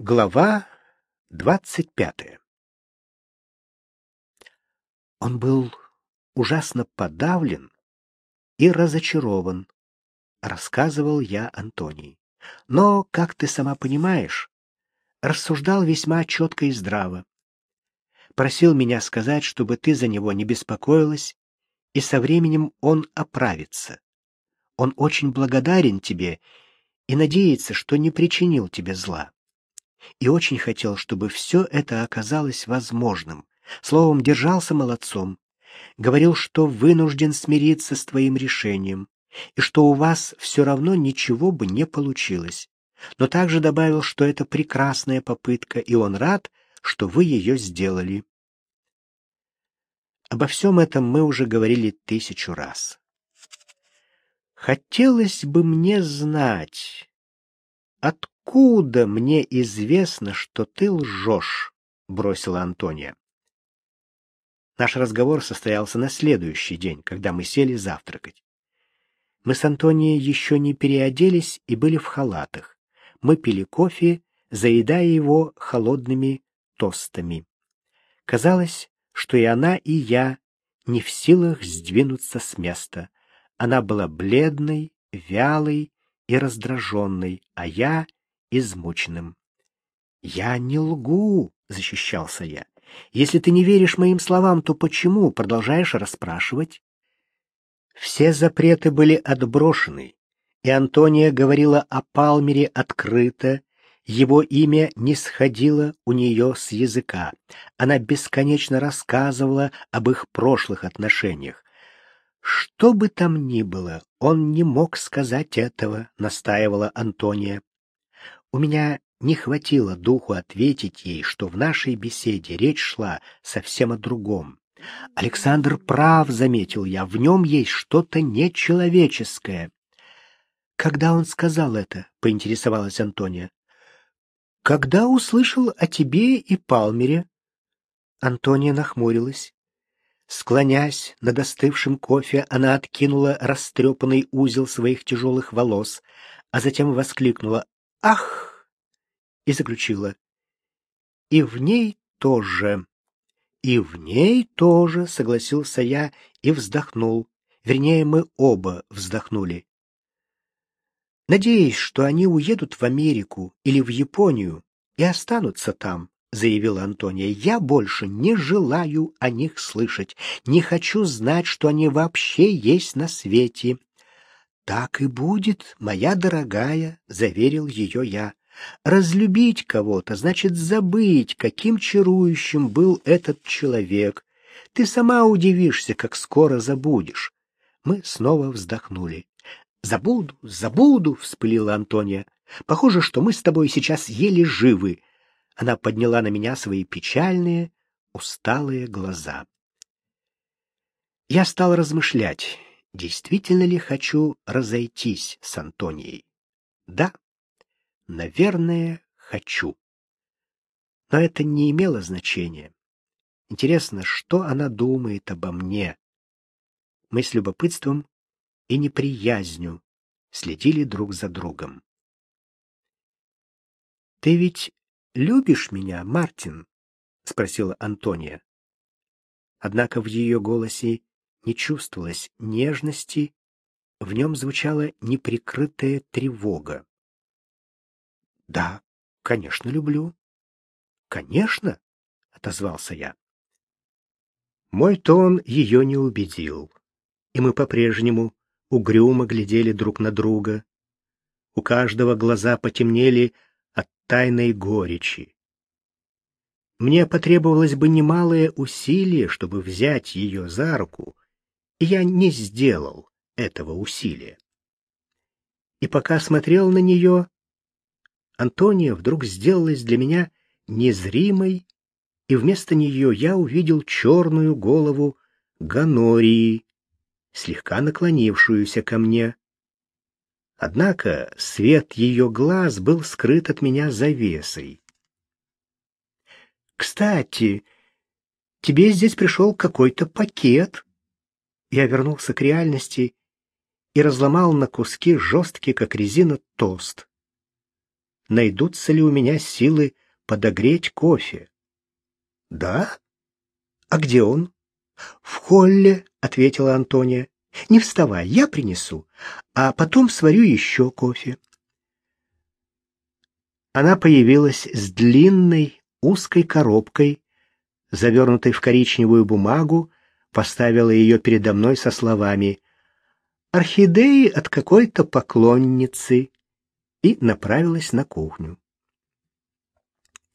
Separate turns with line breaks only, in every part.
Глава двадцать пятая Он был ужасно подавлен и разочарован, рассказывал я Антонии. Но, как ты сама понимаешь, рассуждал весьма четко и здраво. Просил меня сказать, чтобы ты за него не беспокоилась, и со временем он оправится. Он очень благодарен тебе и надеется, что не причинил тебе зла и очень хотел, чтобы все это оказалось возможным. Словом, держался молодцом. Говорил, что вынужден смириться с твоим решением, и что у вас все равно ничего бы не получилось. Но также добавил, что это прекрасная попытка, и он рад, что вы ее сделали. Обо всем этом мы уже говорили тысячу раз. Хотелось бы мне знать, откуда откуда мне известно, что ты лжешь?» — бросила Антония. Наш разговор состоялся на следующий день, когда мы сели завтракать. Мы с Антонией еще не переоделись и были в халатах. Мы пили кофе, заедая его холодными тостами. Казалось, что и она, и я не в силах сдвинуться с места. Она была бледной, вялой и раздраженной, а я измученным. «Я не лгу», — защищался я. «Если ты не веришь моим словам, то почему продолжаешь расспрашивать?» Все запреты были отброшены, и Антония говорила о Палмере открыто, его имя не сходило у нее с языка. Она бесконечно рассказывала об их прошлых отношениях. «Что бы там ни было, он не мог сказать этого», — настаивала Антония. У меня не хватило духу ответить ей, что в нашей беседе речь шла совсем о другом. Александр прав, заметил я, в нем есть что-то нечеловеческое. Когда он сказал это, поинтересовалась Антония. Когда услышал о тебе и Палмере. Антония нахмурилась. Склонясь над остывшим кофе, она откинула растрепанный узел своих тяжелых волос, а затем воскликнула «Ах!» И заключила. «И в ней тоже». «И в ней тоже», — согласился я и вздохнул. Вернее, мы оба вздохнули. «Надеюсь, что они уедут в Америку или в Японию и останутся там», — заявила Антония. «Я больше не желаю о них слышать, не хочу знать, что они вообще есть на свете. Так и будет, моя дорогая, заверил ее я. Разлюбить кого-то значит забыть, каким чарующим был этот человек. Ты сама удивишься, как скоро забудешь. Мы снова вздохнули. Забуду, забуду, вспылила Антония. Похоже, что мы с тобой сейчас еле живы. Она подняла на меня свои печальные, усталые глаза. Я стал размышлять действительно ли хочу разойтись с Антонией. Да, наверное, хочу. Но это не имело значения. Интересно, что она думает обо мне. Мы с любопытством и неприязнью следили друг за другом. Ты ведь любишь меня, Мартин? спросила Антония. Однако в ее голосе не чувствовалось нежности, в нем звучала неприкрытая тревога. «Да, конечно, люблю». «Конечно», — отозвался я. Мой тон ее не убедил, и мы по-прежнему угрюмо глядели друг на друга. У каждого глаза потемнели от тайной горечи. Мне потребовалось бы немалое усилие, чтобы взять ее за руку я не сделал этого усилия. И пока смотрел на нее, Антония вдруг сделалась для меня незримой, и вместо нее я увидел черную голову Ганории, слегка наклонившуюся ко мне. Однако свет ее глаз был скрыт от меня завесой. «Кстати, тебе здесь пришел какой-то пакет», я вернулся к реальности и разломал на куски жесткий, как резина, тост. Найдутся ли у меня силы подогреть кофе. Да? А где он? В холле, ответила Антония. Не вставай, я принесу, а потом сварю еще кофе. Она появилась с длинной узкой коробкой, завернутой в коричневую бумагу, поставила ее передо мной со словами «Орхидеи от какой-то поклонницы» и направилась на кухню.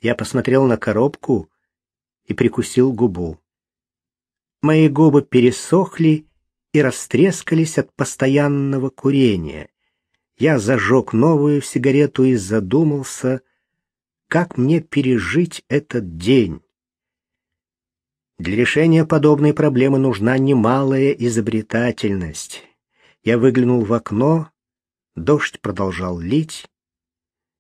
Я посмотрел на коробку и прикусил губу. Мои губы пересохли и растрескались от постоянного курения. Я зажег новую сигарету и задумался, как мне пережить этот день. Для решения подобной проблемы нужна немалая изобретательность. Я выглянул в окно, дождь продолжал лить.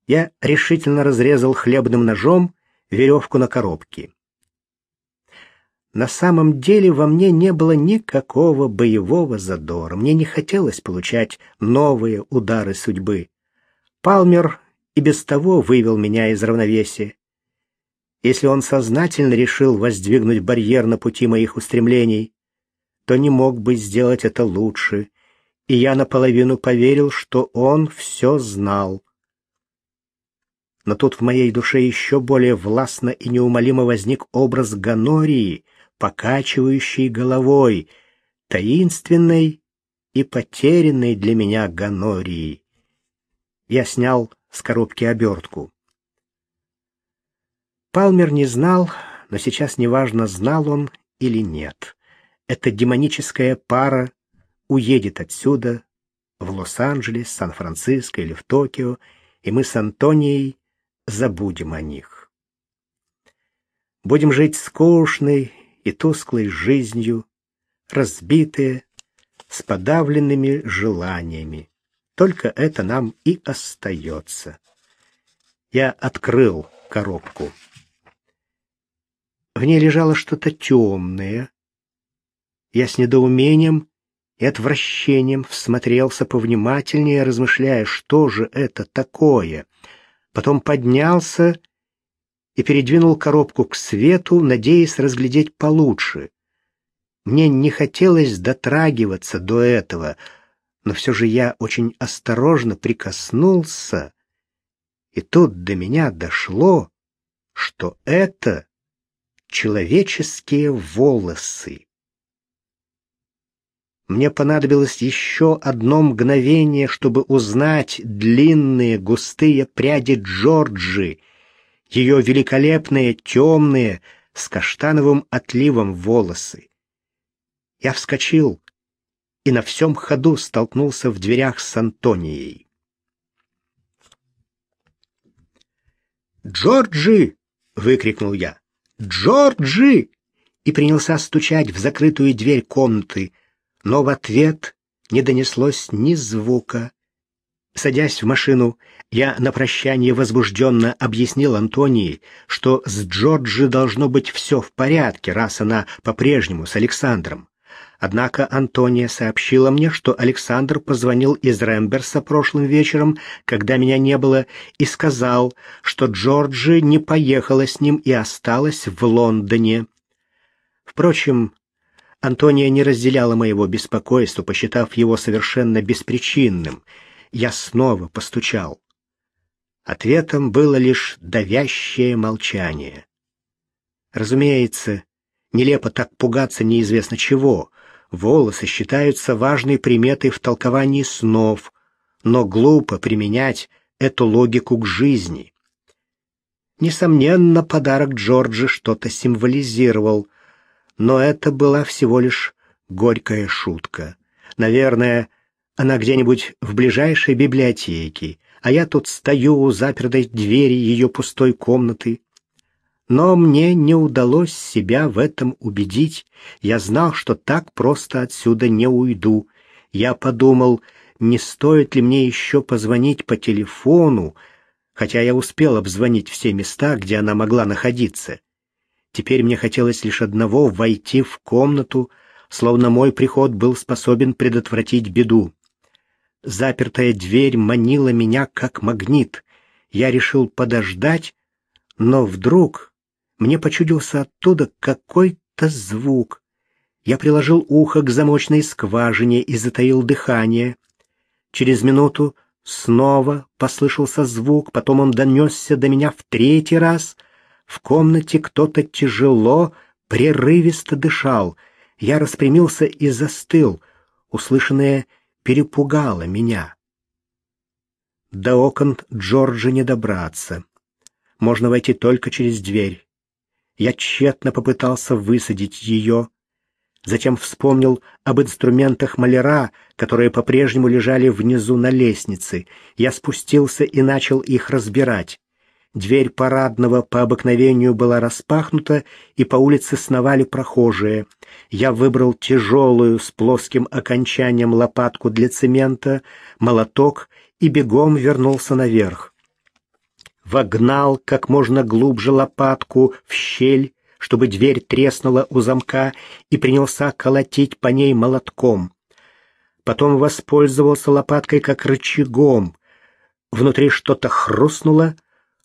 Я решительно разрезал хлебным ножом веревку на коробке. На самом деле во мне не было никакого боевого задора. Мне не хотелось получать новые удары судьбы. Палмер и без того вывел меня из равновесия. Если он сознательно решил воздвигнуть барьер на пути моих устремлений, то не мог бы сделать это лучше, и я наполовину поверил, что он все знал. Но тут в моей душе еще более властно и неумолимо возник образ Ганории, покачивающей головой, таинственной и потерянной для меня Ганории. Я снял с коробки обертку. Палмер не знал, но сейчас неважно, знал он или нет. Эта демоническая пара уедет отсюда в Лос-Анджелес, Сан-Франциско или в Токио, и мы с Антонией забудем о них. Будем жить скучной и тусклой жизнью, разбитые, с подавленными желаниями. Только это нам и остается. Я открыл коробку. В ней лежало что-то темное. Я с недоумением и отвращением всмотрелся повнимательнее, размышляя, что же это такое. Потом поднялся и передвинул коробку к свету, надеясь разглядеть получше. Мне не хотелось дотрагиваться до этого, но все же я очень осторожно прикоснулся, и тут до меня дошло, что это человеческие волосы. Мне понадобилось еще одно мгновение, чтобы узнать длинные густые пряди Джорджи, ее великолепные темные с каштановым отливом волосы. Я вскочил и на всем ходу столкнулся в дверях с Антонией. «Джорджи!» — выкрикнул я. «Джорджи!» и принялся стучать в закрытую дверь комнаты, но в ответ не донеслось ни звука. Садясь в машину, я на прощание возбужденно объяснил Антонии, что с Джорджи должно быть все в порядке, раз она по-прежнему с Александром. Однако Антония сообщила мне, что Александр позвонил из Рэмберса прошлым вечером, когда меня не было, и сказал, что Джорджи не поехала с ним и осталась в Лондоне. Впрочем, Антония не разделяла моего беспокойства, посчитав его совершенно беспричинным. Я снова постучал. Ответом было лишь давящее молчание. Разумеется, нелепо так пугаться неизвестно чего — Волосы считаются важной приметой в толковании снов, но глупо применять эту логику к жизни. Несомненно, подарок Джорджи что-то символизировал, но это была всего лишь горькая шутка. Наверное, она где-нибудь в ближайшей библиотеке, а я тут стою у запертой двери ее пустой комнаты. Но мне не удалось себя в этом убедить. Я знал, что так просто отсюда не уйду. Я подумал, не стоит ли мне еще позвонить по телефону, хотя я успел обзвонить все места, где она могла находиться. Теперь мне хотелось лишь одного — войти в комнату, словно мой приход был способен предотвратить беду. Запертая дверь манила меня как магнит. Я решил подождать, но вдруг мне почудился оттуда какой-то звук. Я приложил ухо к замочной скважине и затаил дыхание. Через минуту снова послышался звук, потом он донесся до меня в третий раз. В комнате кто-то тяжело, прерывисто дышал. Я распрямился и застыл. Услышанное перепугало меня. До окон Джорджа не добраться. Можно войти только через дверь. Я тщетно попытался высадить ее. Затем вспомнил об инструментах маляра, которые по-прежнему лежали внизу на лестнице. Я спустился и начал их разбирать. Дверь парадного по обыкновению была распахнута, и по улице сновали прохожие. Я выбрал тяжелую с плоским окончанием лопатку для цемента, молоток и бегом вернулся наверх. Вогнал как можно глубже лопатку в щель, чтобы дверь треснула у замка, и принялся колотить по ней молотком. Потом воспользовался лопаткой как рычагом. Внутри что-то хрустнуло,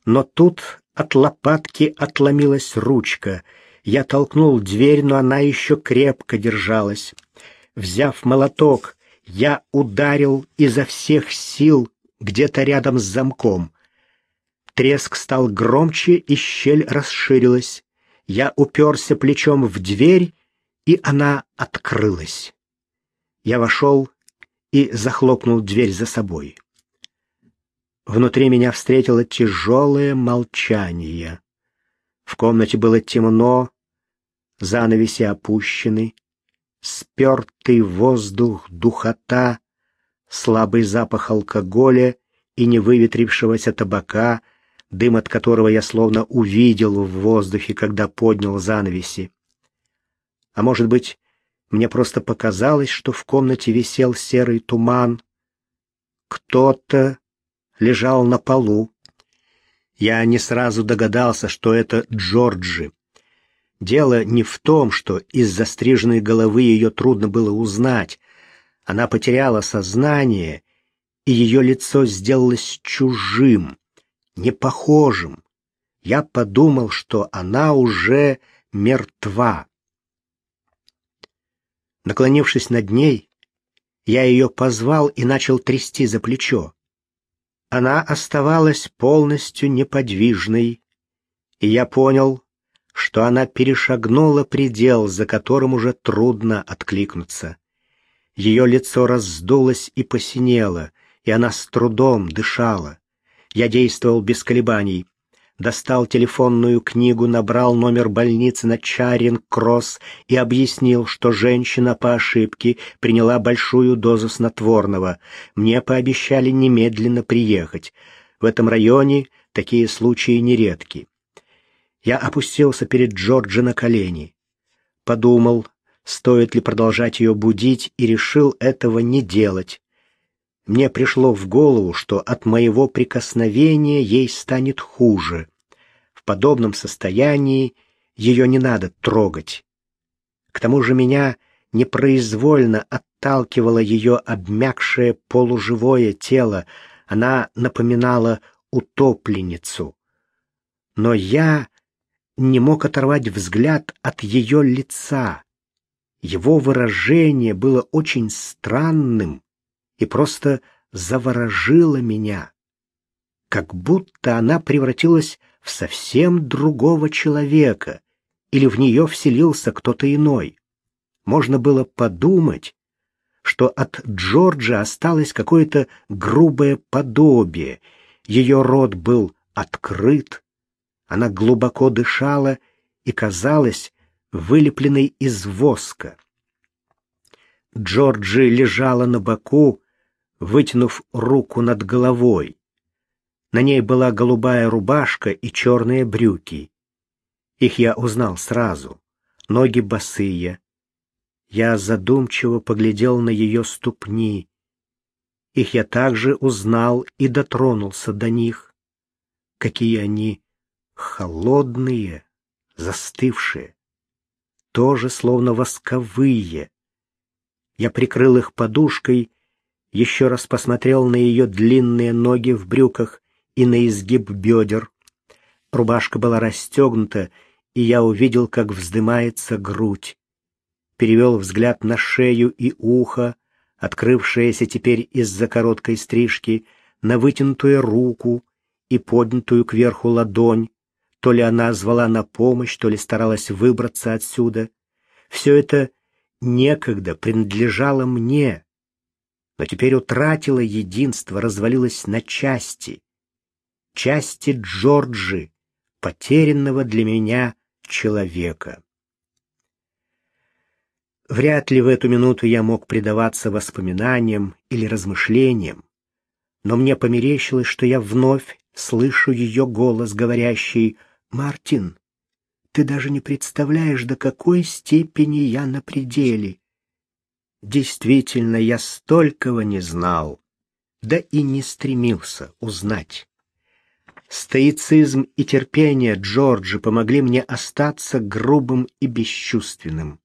но тут от лопатки отломилась ручка. Я толкнул дверь, но она еще крепко держалась. Взяв молоток, я ударил изо всех сил где-то рядом с замком. Треск стал громче, и щель расширилась. Я уперся плечом в дверь, и она открылась. Я вошел и захлопнул дверь за собой. Внутри меня встретило тяжелое молчание. В комнате было темно, занавеси опущены, спертый воздух, духота, слабый запах алкоголя и невыветрившегося табака — дым от которого я словно увидел в воздухе, когда поднял занавеси. А может быть, мне просто показалось, что в комнате висел серый туман. Кто-то лежал на полу. Я не сразу догадался, что это Джорджи. Дело не в том, что из застриженной головы ее трудно было узнать. Она потеряла сознание, и ее лицо сделалось чужим не похожим. Я подумал, что она уже мертва. Наклонившись над ней, я ее позвал и начал трясти за плечо. Она оставалась полностью неподвижной, и я понял, что она перешагнула предел, за которым уже трудно откликнуться. Ее лицо раздулось и посинело, и она с трудом дышала. Я действовал без колебаний. Достал телефонную книгу, набрал номер больницы на Чаринг-Кросс и объяснил, что женщина по ошибке приняла большую дозу снотворного. Мне пообещали немедленно приехать. В этом районе такие случаи нередки. Я опустился перед Джорджи на колени. Подумал, стоит ли продолжать ее будить, и решил этого не делать. Мне пришло в голову, что от моего прикосновения ей станет хуже. В подобном состоянии ее не надо трогать. К тому же меня непроизвольно отталкивало ее обмякшее полуживое тело. Она напоминала утопленницу. Но я не мог оторвать взгляд от ее лица. Его выражение было очень странным и просто заворожила меня. Как будто она превратилась в совсем другого человека, или в нее вселился кто-то иной. Можно было подумать, что от Джорджа осталось какое-то грубое подобие. Ее рот был открыт, она глубоко дышала и казалась вылепленной из воска. Джорджи лежала на боку, вытянув руку над головой. На ней была голубая рубашка и черные брюки. Их я узнал сразу. Ноги босые. Я задумчиво поглядел на ее ступни. Их я также узнал и дотронулся до них. Какие они холодные, застывшие. Тоже словно восковые. Я прикрыл их подушкой еще раз посмотрел на ее длинные ноги в брюках и на изгиб бедер. Рубашка была расстегнута, и я увидел, как вздымается грудь. Перевел взгляд на шею и ухо, открывшееся теперь из-за короткой стрижки, на вытянутую руку и поднятую кверху ладонь. То ли она звала на помощь, то ли старалась выбраться отсюда. Все это некогда принадлежало мне, но теперь утратило единство, развалилось на части. Части Джорджи, потерянного для меня человека. Вряд ли в эту минуту я мог предаваться воспоминаниям или размышлениям, но мне померещилось, что я вновь слышу ее голос, говорящий «Мартин, ты даже не представляешь, до какой степени я на пределе. Действительно, я столького не знал, да и не стремился узнать. Стоицизм и терпение Джорджи помогли мне остаться грубым и бесчувственным.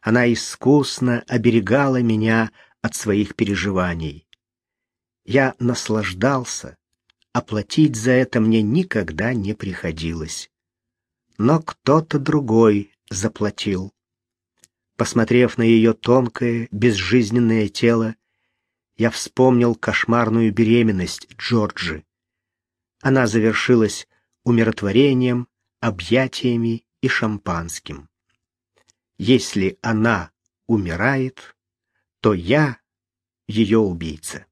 Она искусно оберегала меня от своих переживаний. Я наслаждался, оплатить за это мне никогда не приходилось. Но кто-то другой заплатил. Посмотрев на ее тонкое, безжизненное тело, я вспомнил кошмарную беременность Джорджи. Она завершилась умиротворением, объятиями и шампанским. Если она умирает, то я ее убийца.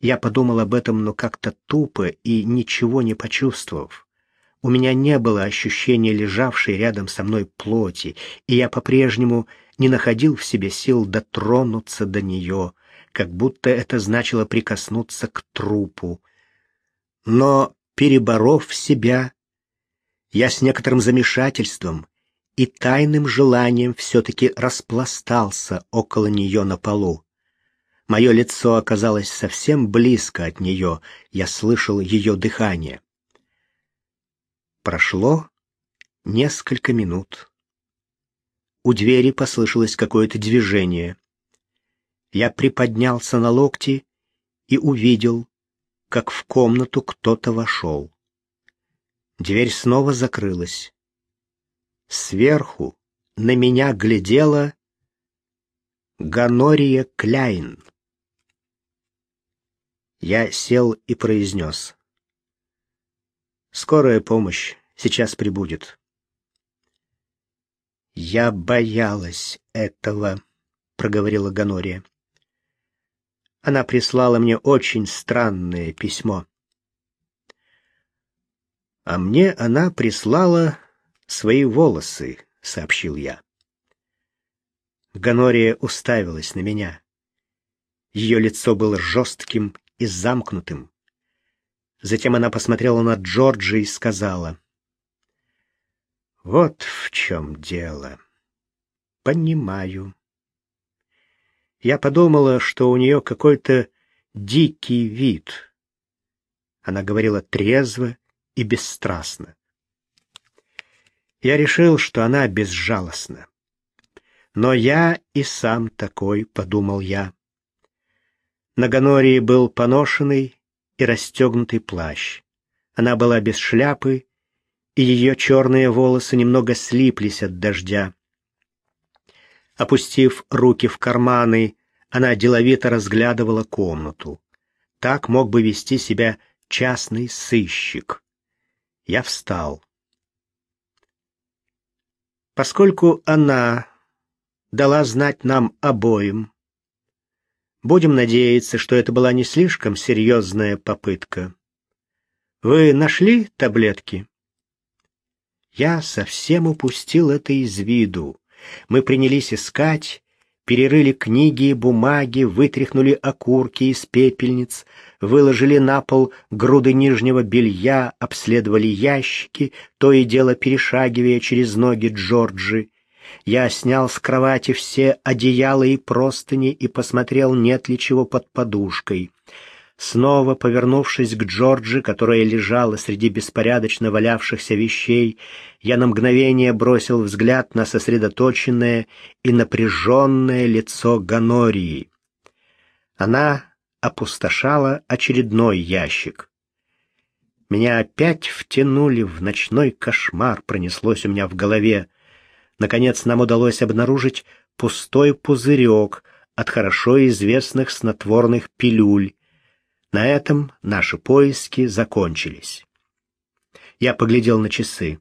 Я подумал об этом, но как-то тупо и ничего не почувствовав. У меня не было ощущения лежавшей рядом со мной плоти, и я по-прежнему не находил в себе сил дотронуться до нее, как будто это значило прикоснуться к трупу, но, переборов себя, я с некоторым замешательством и тайным желанием все-таки распластался около нее на полу. Мое лицо оказалось совсем близко от нее, я слышал ее дыхание. Прошло несколько минут. У двери послышалось какое-то движение. Я приподнялся на локти и увидел, как в комнату кто-то вошел. Дверь снова закрылась. Сверху на меня глядела Ганория Кляйн. Я сел и произнес. «Скорая помощь сейчас прибудет». «Я боялась этого», — проговорила Ганория она прислала мне очень странное письмо. А мне она прислала свои волосы, сообщил я. Ганория уставилась на меня. Ее лицо было жестким и замкнутым. Затем она посмотрела на Джорджа и сказала: "Вот в чем дело. Понимаю. Я подумала, что у нее какой-то дикий вид. Она говорила трезво и бесстрастно. Я решил, что она безжалостна. Но я и сам такой, подумал я. На Ганории был поношенный и расстегнутый плащ. Она была без шляпы, и ее черные волосы немного слиплись от дождя. Опустив руки в карманы, она деловито разглядывала комнату. Так мог бы вести себя частный сыщик. Я встал. Поскольку она дала знать нам обоим, будем надеяться, что это была не слишком серьезная попытка. Вы нашли таблетки? Я совсем упустил это из виду. Мы принялись искать, перерыли книги и бумаги, вытряхнули окурки из пепельниц, выложили на пол груды нижнего белья, обследовали ящики, то и дело перешагивая через ноги Джорджи. Я снял с кровати все одеяла и простыни и посмотрел, нет ли чего под подушкой. Снова повернувшись к Джорджи, которая лежала среди беспорядочно валявшихся вещей, я на мгновение бросил взгляд на сосредоточенное и напряженное лицо Ганории. Она опустошала очередной ящик. Меня опять втянули в ночной кошмар, пронеслось у меня в голове. Наконец нам удалось обнаружить пустой пузырек от хорошо известных снотворных пилюль. На этом наши поиски закончились. Я поглядел на часы.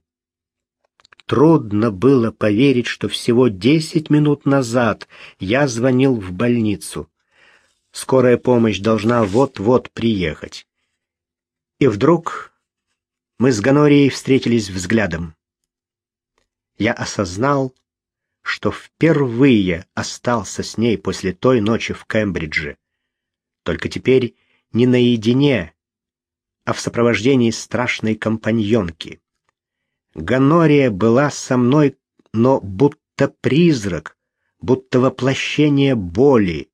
Трудно было поверить, что всего десять минут назад я звонил в больницу. Скорая помощь должна вот-вот приехать. И вдруг мы с Ганорией встретились взглядом. Я осознал, что впервые остался с ней после той ночи в Кембридже. Только теперь не наедине, а в сопровождении страшной компаньонки. Ганория была со мной, но будто призрак, будто воплощение боли.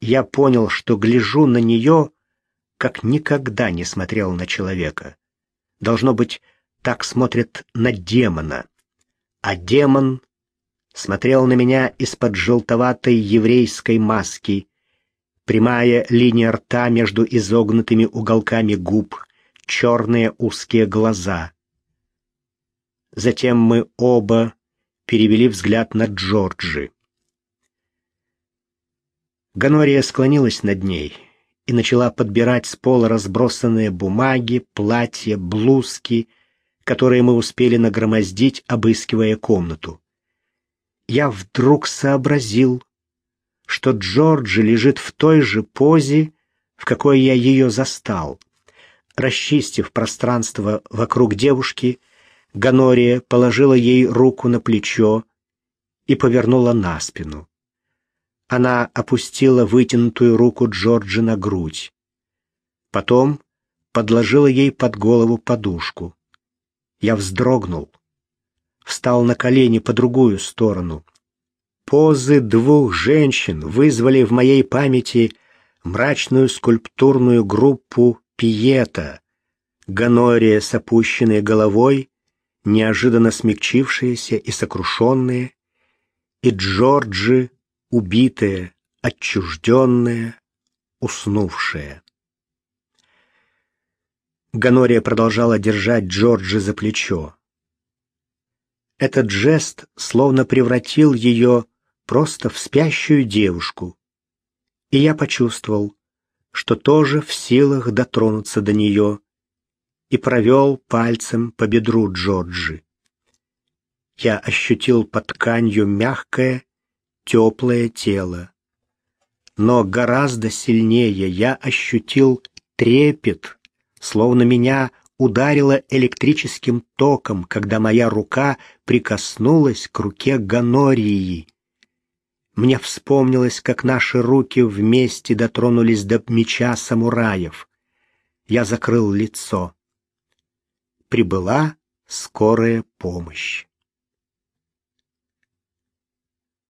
Я понял, что гляжу на нее как никогда не смотрел на человека. Должно быть, так смотрят на демона. А демон смотрел на меня из-под желтоватой еврейской маски, прямая линия рта между изогнутыми уголками губ, черные узкие глаза. Затем мы оба перевели взгляд на Джорджи. Ганория склонилась над ней — и начала подбирать с пола разбросанные бумаги, платья, блузки, которые мы успели нагромоздить, обыскивая комнату. Я вдруг сообразил, что Джорджи лежит в той же позе, в какой я ее застал. Расчистив пространство вокруг девушки, Ганория положила ей руку на плечо и повернула на спину. Она опустила вытянутую руку Джорджи на грудь. Потом подложила ей под голову подушку. Я вздрогнул. Встал на колени по другую сторону. Позы двух женщин вызвали в моей памяти мрачную скульптурную группу Пиета, Ганория с опущенной головой, неожиданно смягчившаяся и сокрушенная, и Джорджи убитая, отчужденная, уснувшая. Ганория продолжала держать Джорджи за плечо. Этот жест словно превратил ее просто в спящую девушку, и я почувствовал, что тоже в силах дотронуться до нее, и провел пальцем по бедру Джорджи. Я ощутил под тканью мягкое теплое тело. Но гораздо сильнее я ощутил трепет, словно меня ударило электрическим током, когда моя рука прикоснулась к руке Ганории. Мне вспомнилось, как наши руки вместе дотронулись до меча самураев. Я закрыл лицо. Прибыла скорая помощь.